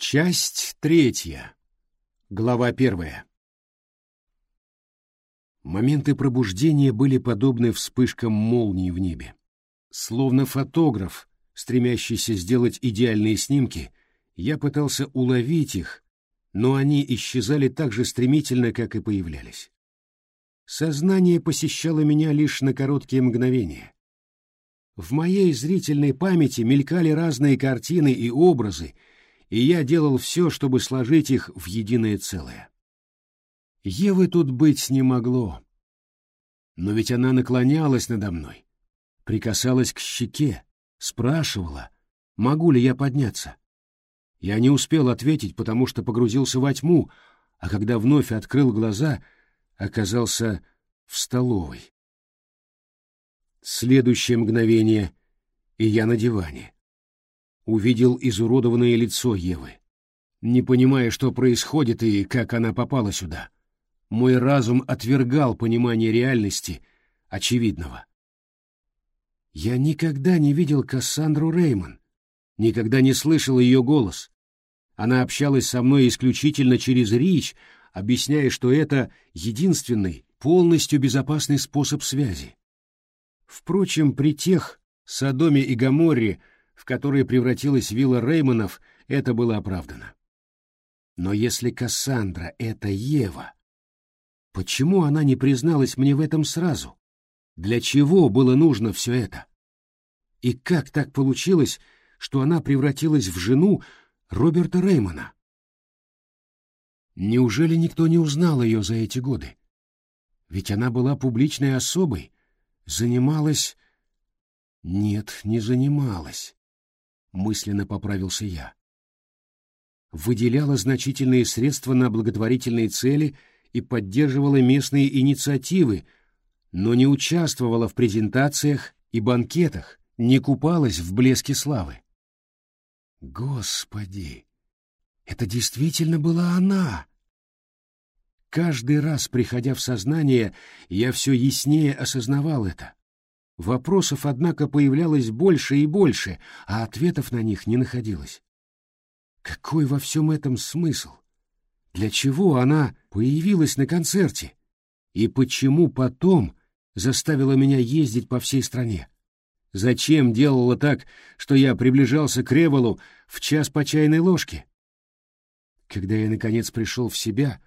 Часть третья. Глава первая. Моменты пробуждения были подобны вспышкам молнии в небе. Словно фотограф, стремящийся сделать идеальные снимки, я пытался уловить их, но они исчезали так же стремительно, как и появлялись. Сознание посещало меня лишь на короткие мгновения. В моей зрительной памяти мелькали разные картины и образы, и я делал все, чтобы сложить их в единое целое. Евы тут быть не могло. Но ведь она наклонялась надо мной, прикасалась к щеке, спрашивала, могу ли я подняться. Я не успел ответить, потому что погрузился во тьму, а когда вновь открыл глаза, оказался в столовой. Следующее мгновение, и я на диване увидел изуродованное лицо Евы. Не понимая, что происходит и как она попала сюда, мой разум отвергал понимание реальности, очевидного. Я никогда не видел Кассандру Реймон, никогда не слышал ее голос. Она общалась со мной исключительно через речь, объясняя, что это единственный, полностью безопасный способ связи. Впрочем, при тех Содоме и Гоморре в которые превратилась вилла Реймонов, это было оправдано. Но если Кассандра — это Ева, почему она не призналась мне в этом сразу? Для чего было нужно все это? И как так получилось, что она превратилась в жену Роберта Реймона? Неужели никто не узнал ее за эти годы? Ведь она была публичной особой, занималась... Нет, не занималась мысленно поправился я. Выделяла значительные средства на благотворительные цели и поддерживала местные инициативы, но не участвовала в презентациях и банкетах, не купалась в блеске славы. Господи, это действительно была она! Каждый раз, приходя в сознание, я все яснее осознавал это. Вопросов, однако, появлялось больше и больше, а ответов на них не находилось. Какой во всем этом смысл? Для чего она появилась на концерте? И почему потом заставила меня ездить по всей стране? Зачем делала так, что я приближался к Револу в час по чайной ложке? Когда я, наконец, пришел в себя,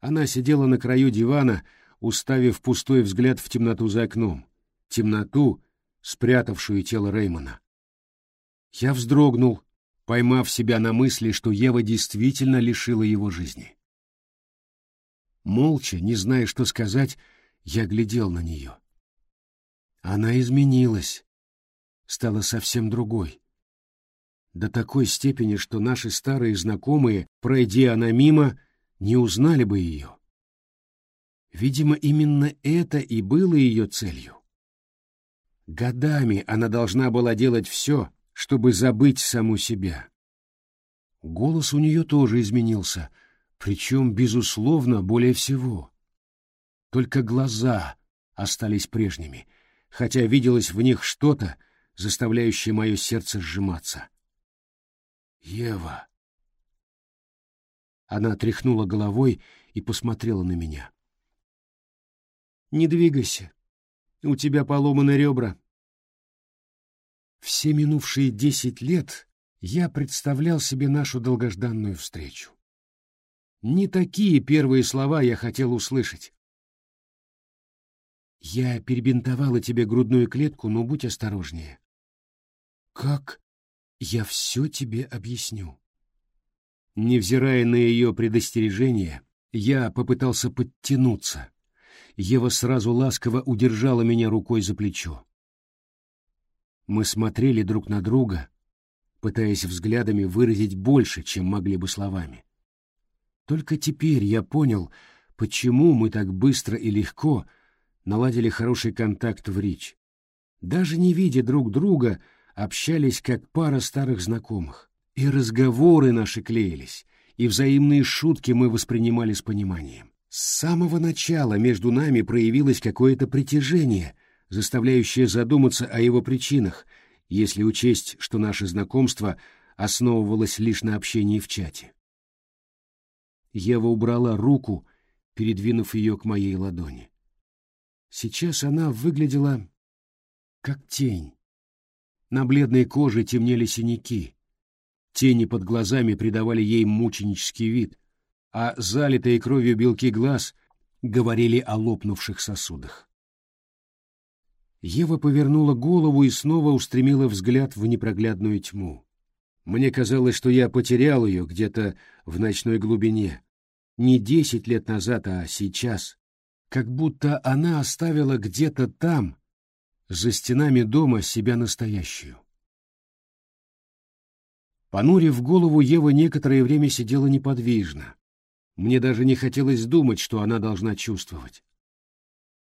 она сидела на краю дивана, уставив пустой взгляд в темноту за окном темноту, спрятавшую тело Реймона. Я вздрогнул, поймав себя на мысли, что Ева действительно лишила его жизни. Молча, не зная, что сказать, я глядел на нее. Она изменилась, стала совсем другой. До такой степени, что наши старые знакомые, пройдя она мимо, не узнали бы ее. Видимо, именно это и было ее целью. Годами она должна была делать все, чтобы забыть саму себя. Голос у нее тоже изменился, причем, безусловно, более всего. Только глаза остались прежними, хотя виделось в них что-то, заставляющее мое сердце сжиматься. «Ева!» Она тряхнула головой и посмотрела на меня. «Не двигайся. У тебя поломаны ребра. Все минувшие десять лет я представлял себе нашу долгожданную встречу. Не такие первые слова я хотел услышать. Я перебинтовала тебе грудную клетку, но будь осторожнее. Как? Я все тебе объясню. Невзирая на ее предостережение, я попытался подтянуться, Ева сразу ласково удержала меня рукой за плечо. Мы смотрели друг на друга, пытаясь взглядами выразить больше, чем могли бы словами. Только теперь я понял, почему мы так быстро и легко наладили хороший контакт в речь. Даже не видя друг друга, общались как пара старых знакомых. И разговоры наши клеились, и взаимные шутки мы воспринимали с пониманием. С самого начала между нами проявилось какое-то притяжение, заставляющее задуматься о его причинах, если учесть, что наше знакомство основывалась лишь на общении в чате. Ева убрала руку, передвинув ее к моей ладони. Сейчас она выглядела как тень. На бледной коже темнели синяки. Тени под глазами придавали ей мученический вид, а залитые кровью белки глаз говорили о лопнувших сосудах. Ева повернула голову и снова устремила взгляд в непроглядную тьму. Мне казалось, что я потерял ее где-то в ночной глубине. Не десять лет назад, а сейчас. Как будто она оставила где-то там, за стенами дома, себя настоящую. Понурив голову, Ева некоторое время сидела неподвижно. Мне даже не хотелось думать, что она должна чувствовать.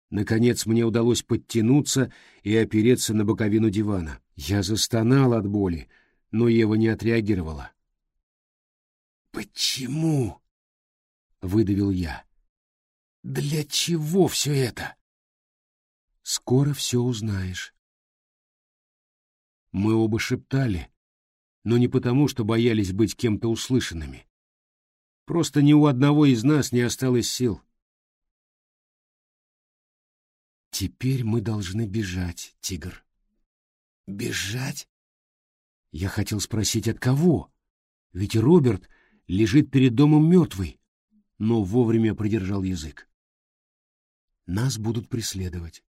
Наконец мне удалось подтянуться и опереться на боковину дивана. Я застонал от боли, но Ева не отреагировала. «Почему?» — выдавил я. «Для чего все это?» «Скоро все узнаешь». Мы оба шептали, но не потому, что боялись быть кем-то услышанными. Просто ни у одного из нас не осталось сил. «Теперь мы должны бежать, тигр». «Бежать?» Я хотел спросить, от кого? Ведь Роберт лежит перед домом мертвый, но вовремя придержал язык. Нас будут преследовать.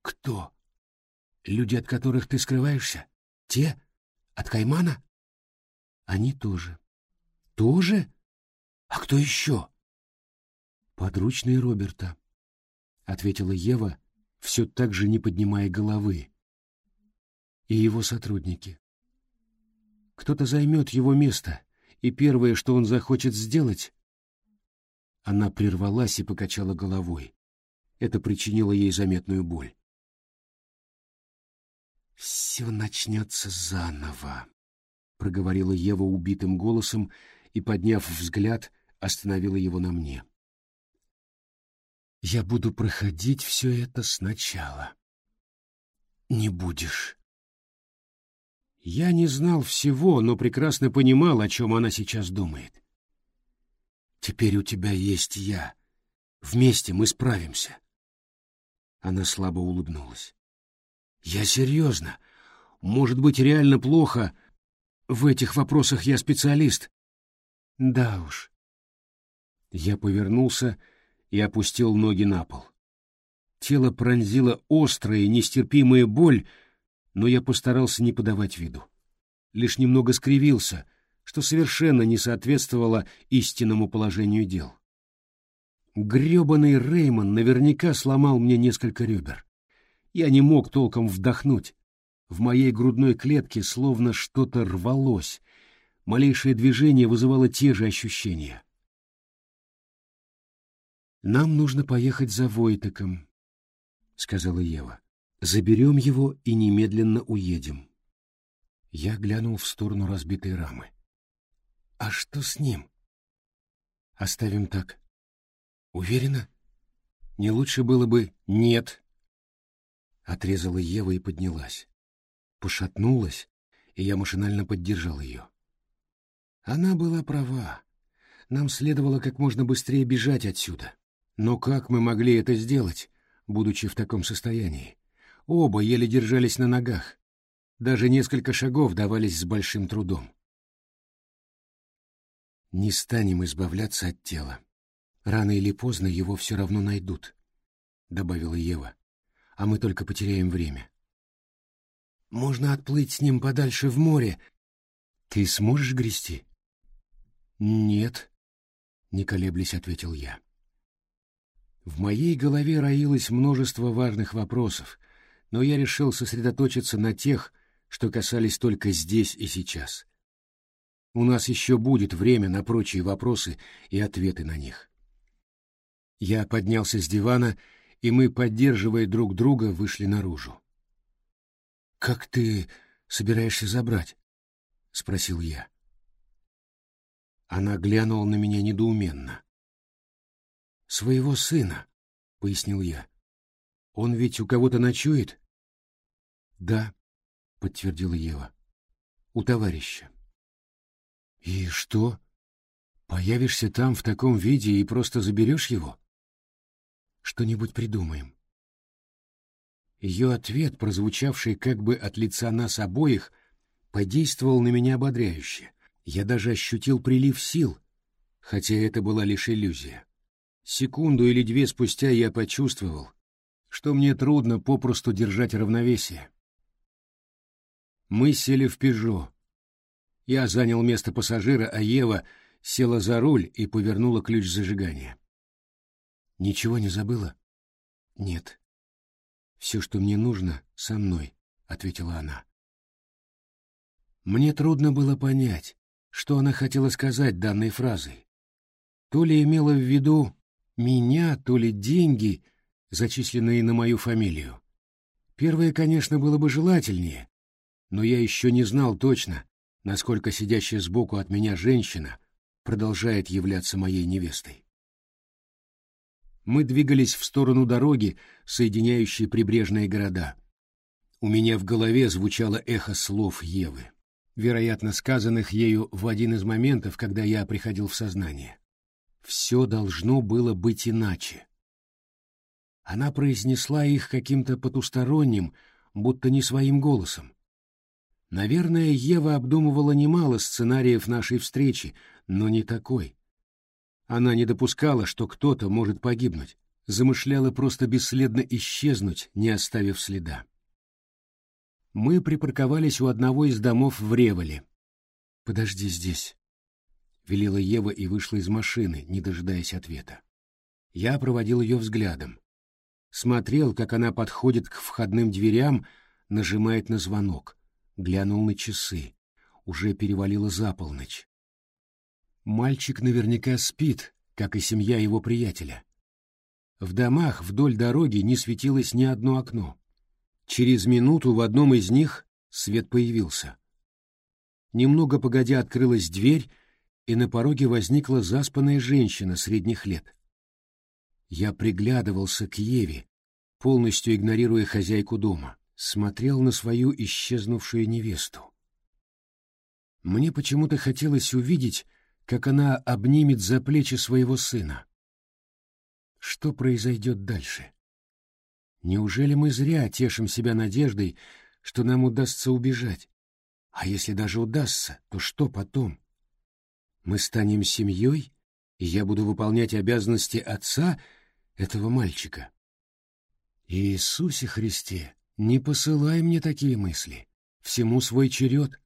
Кто? Люди, от которых ты скрываешься? Те? От Каймана? Они тоже. Тоже? А кто еще? Подручные Роберта, — ответила Ева, все так же не поднимая головы. И его сотрудники. Кто-то займет его место, и первое, что он захочет сделать... Она прервалась и покачала головой. Это причинило ей заметную боль. «Все начнется заново», — проговорила Ева убитым голосом и, подняв взгляд, остановила его на мне. «Я буду проходить все это сначала». «Не будешь». Я не знал всего, но прекрасно понимал, о чем она сейчас думает. «Теперь у тебя есть я. Вместе мы справимся». Она слабо улыбнулась. «Я серьезно. Может быть, реально плохо. В этих вопросах я специалист». «Да уж». Я повернулся и опустил ноги на пол. Тело пронзила острая, нестерпимая боль, но я постарался не подавать виду. Лишь немного скривился, что совершенно не соответствовало истинному положению дел. Грёбаный Реймон наверняка сломал мне несколько ребер. Я не мог толком вдохнуть. В моей грудной клетке словно что-то рвалось. Малейшее движение вызывало те же ощущения. «Нам нужно поехать за Войтеком», — сказала Ева. Заберем его и немедленно уедем. Я глянул в сторону разбитой рамы. А что с ним? Оставим так. Уверена? Не лучше было бы нет. Отрезала Ева и поднялась. Пошатнулась, и я машинально поддержал ее. Она была права. Нам следовало как можно быстрее бежать отсюда. Но как мы могли это сделать, будучи в таком состоянии? Оба еле держались на ногах. Даже несколько шагов давались с большим трудом. Не станем избавляться от тела. Рано или поздно его все равно найдут, — добавила Ева. А мы только потеряем время. Можно отплыть с ним подальше в море. Ты сможешь грести? Нет, — не колеблясь ответил я. В моей голове роилось множество важных вопросов, но я решил сосредоточиться на тех, что касались только здесь и сейчас. У нас еще будет время на прочие вопросы и ответы на них. Я поднялся с дивана, и мы, поддерживая друг друга, вышли наружу. «Как ты собираешься забрать?» — спросил я. Она глянула на меня недоуменно. «Своего сына», — пояснил я. «Он ведь у кого-то ночует?» «Да», — подтвердила Ева. «У товарища». И что? Появишься там в таком виде и просто заберешь его? Что-нибудь придумаем. Ее ответ, прозвучавший как бы от лица нас обоих, подействовал на меня ободряюще. Я даже ощутил прилив сил, хотя это была лишь иллюзия. Секунду или две спустя я почувствовал, что мне трудно попросту держать равновесие. Мы сели в «Пежо». Я занял место пассажира, а Ева села за руль и повернула ключ зажигания. «Ничего не забыла?» «Нет», «Все, что мне нужно, со мной», — ответила она. Мне трудно было понять, что она хотела сказать данной фразой. То ли имела в виду меня, то ли деньги, зачисленные на мою фамилию. Первое, конечно, было бы желательнее, но я еще не знал точно, насколько сидящая сбоку от меня женщина продолжает являться моей невестой. Мы двигались в сторону дороги, соединяющей прибрежные города. У меня в голове звучало эхо слов Евы, вероятно, сказанных ею в один из моментов, когда я приходил в сознание. Все должно было быть иначе. Она произнесла их каким-то потусторонним, будто не своим голосом. Наверное, Ева обдумывала немало сценариев нашей встречи, но не такой. Она не допускала, что кто-то может погибнуть, замышляла просто бесследно исчезнуть, не оставив следа. Мы припарковались у одного из домов в Револе. «Подожди здесь», — велела Ева и вышла из машины, не дожидаясь ответа. Я проводил ее взглядом. Смотрел, как она подходит к входным дверям, нажимает на звонок. Глянул на часы. Уже перевалило за полночь. Мальчик наверняка спит, как и семья его приятеля. В домах вдоль дороги не светилось ни одно окно. Через минуту в одном из них свет появился. Немного погодя открылась дверь, и на пороге возникла заспанная женщина средних лет. Я приглядывался к Еве, полностью игнорируя хозяйку дома, смотрел на свою исчезнувшую невесту. Мне почему-то хотелось увидеть, как она обнимет за плечи своего сына. Что произойдет дальше? Неужели мы зря тешим себя надеждой, что нам удастся убежать? А если даже удастся, то что потом? Мы станем семьей, и я буду выполнять обязанности отца этого мальчика. Иисусе Христе, не посылай мне такие мысли. Всему свой черед.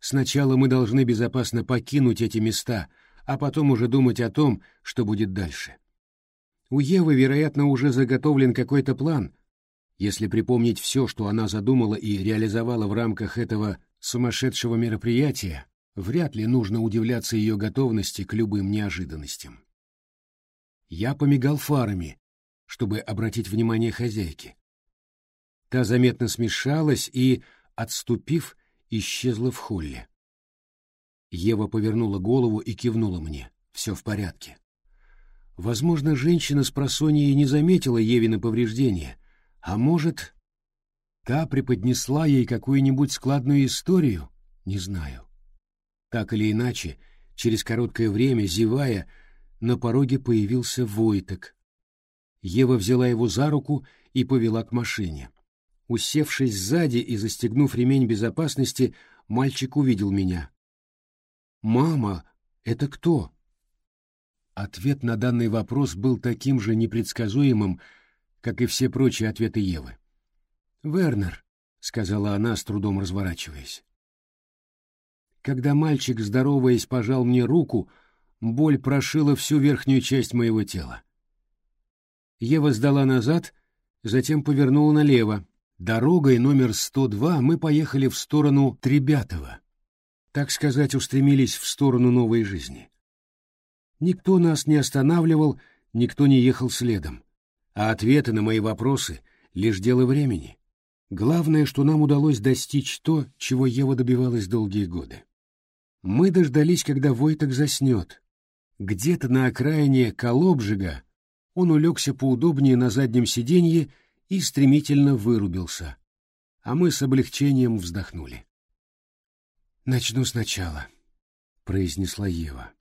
Сначала мы должны безопасно покинуть эти места, а потом уже думать о том, что будет дальше. У Евы, вероятно, уже заготовлен какой-то план. Если припомнить все, что она задумала и реализовала в рамках этого сумасшедшего мероприятия, вряд ли нужно удивляться ее готовности к любым неожиданностям. Я помигал фарами, чтобы обратить внимание хозяйки. Та заметно смешалась и, отступив, исчезла в холле. Ева повернула голову и кивнула мне. Все в порядке. Возможно, женщина с просонья не заметила Евины повреждения, а может, та преподнесла ей какую-нибудь складную историю, не знаю. Так или иначе, через короткое время, зевая, на пороге появился Войток. Ева взяла его за руку и повела к машине. Усевшись сзади и застегнув ремень безопасности, мальчик увидел меня. «Мама, это кто?» Ответ на данный вопрос был таким же непредсказуемым, как и все прочие ответы Евы. «Вернер», — сказала она, с трудом разворачиваясь. Когда мальчик, здороваясь, пожал мне руку, боль прошила всю верхнюю часть моего тела. Ева сдала назад, затем повернула налево, Дорогой номер 102 мы поехали в сторону Требятова. Так сказать, устремились в сторону новой жизни. Никто нас не останавливал, никто не ехал следом. А ответы на мои вопросы — лишь дело времени. Главное, что нам удалось достичь то, чего Ева добивалась долгие годы. Мы дождались, когда Войток заснет. Где-то на окраине Колобжига он улегся поудобнее на заднем сиденье и стремительно вырубился, а мы с облегчением вздохнули. «Начну сначала», — произнесла Ева.